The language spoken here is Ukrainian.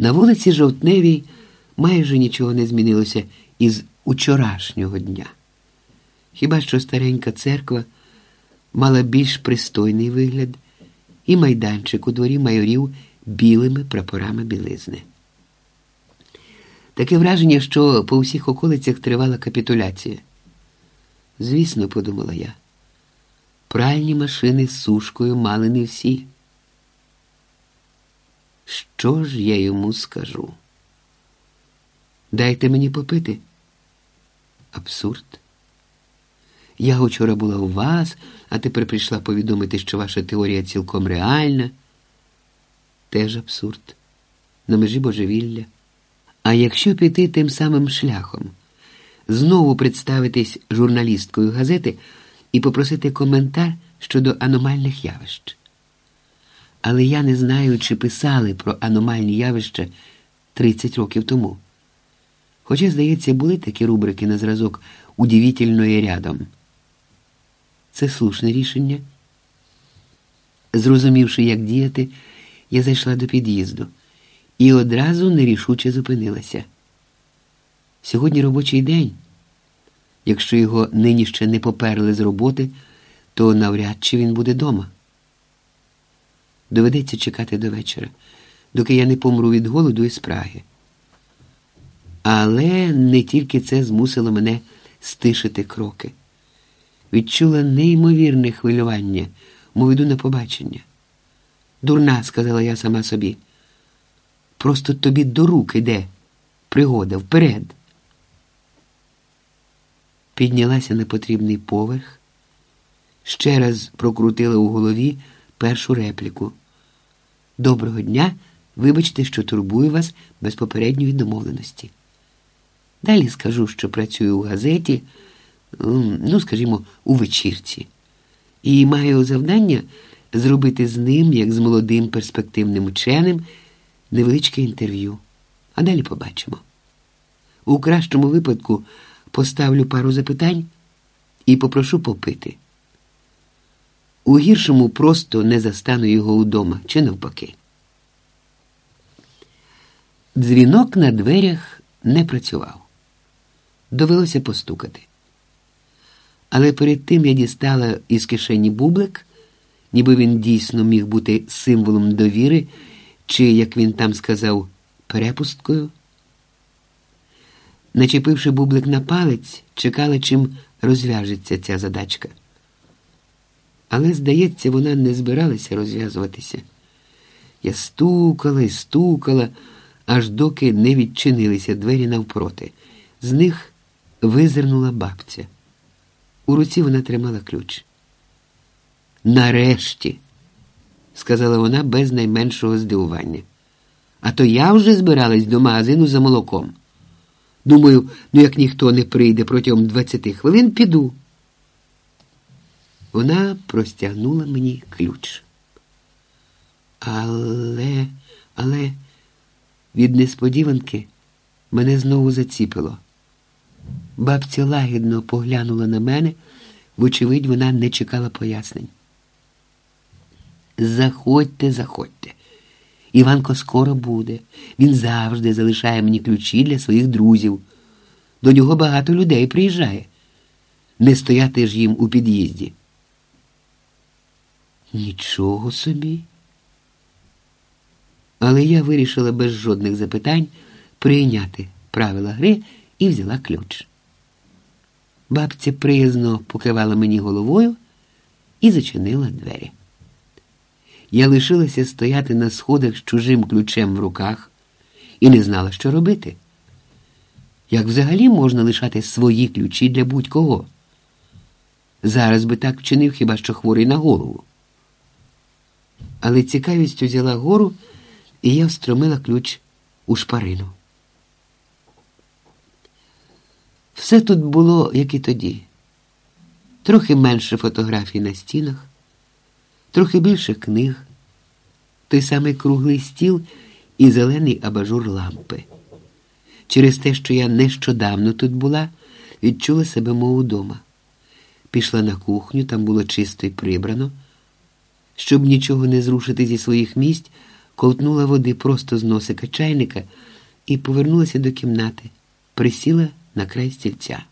На вулиці Жовтневій майже нічого не змінилося із учорашнього дня. Хіба що старенька церква мала більш пристойний вигляд, і майданчик у дворі майорів білими прапорами білизни. Таке враження, що по всіх околицях тривала капітуляція. Звісно, подумала я, пральні машини з сушкою мали не всі. Що ж я йому скажу? Дайте мені попити. Абсурд. Я учора була у вас, а тепер прийшла повідомити, що ваша теорія цілком реальна. Теж абсурд. На межі божевілля. А якщо піти тим самим шляхом, знову представитись журналісткою газети і попросити коментар щодо аномальних явищ. Але я не знаю, чи писали про аномальні явища 30 років тому. Хоча, здається, були такі рубрики на зразок удивительної рядом. Це слушне рішення. Зрозумівши, як діяти, я зайшла до під'їзду і одразу нерішуче зупинилася. Сьогодні робочий день. Якщо його нині ще не поперли з роботи, то навряд чи він буде дома. Доведеться чекати до вечора, доки я не помру від голоду і спраги. Але не тільки це змусило мене стишити кроки. Відчула неймовірне хвилювання, мов іду на побачення. Дурна, сказала я сама собі. Просто тобі до рук іде пригода вперед. Піднялася на потрібний поверх, ще раз прокрутила у голові першу репліку. Доброго дня, вибачте, що турбую вас без попередньої домовленості. Далі скажу, що працюю у газеті, ну, скажімо, у вечірці, і маю завдання зробити з ним, як з молодим перспективним ученим, невеличке інтерв'ю. А далі побачимо. У кращому випадку поставлю пару запитань і попрошу попити. У гіршому просто не застану його удома чи навпаки. Дзвінок на дверях не працював. Довелося постукати. Але перед тим я дістала із кишені бублик, ніби він дійсно міг бути символом довіри, чи, як він там сказав, перепусткою. Начепивши бублик на палець, чекала, чим розв'яжеться ця задачка. Але, здається, вона не збиралася розв'язуватися. Я стукала і стукала, аж доки не відчинилися двері навпроти. З них визирнула бабця. У руці вона тримала ключ. Нарешті, сказала вона без найменшого здивування. А то я вже збиралась до магазину за молоком. Думаю, ну як ніхто не прийде протягом 20 хвилин, піду. Вона простягнула мені ключ. Але, але від несподіванки мене знову заціпило. Бабця лагідно поглянула на мене, вочевидь, вона не чекала пояснень. Заходьте, заходьте. Іванко скоро буде. Він завжди залишає мені ключі для своїх друзів. До нього багато людей приїжджає. Не стояти ж їм у під'їзді. Нічого собі. Але я вирішила без жодних запитань прийняти правила гри і взяла ключ. Бабця приязно покивала мені головою і зачинила двері. Я лишилася стояти на сходах з чужим ключем в руках і не знала, що робити. Як взагалі можна лишати свої ключі для будь-кого? Зараз би так вчинив хіба що хворий на голову. Але цікавість узяла гору, і я встромила ключ у шпарину. Все тут було, як і тоді. Трохи менше фотографій на стінах, трохи більше книг, той самий круглий стіл і зелений абажур лампи. Через те, що я нещодавно тут була, відчула себе мов удома. Пішла на кухню, там було чисто і прибрано. Щоб нічого не зрушити зі своїх місць, ковтнула води просто з носика чайника і повернулася до кімнати, присіла на край стільця.